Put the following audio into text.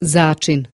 začin.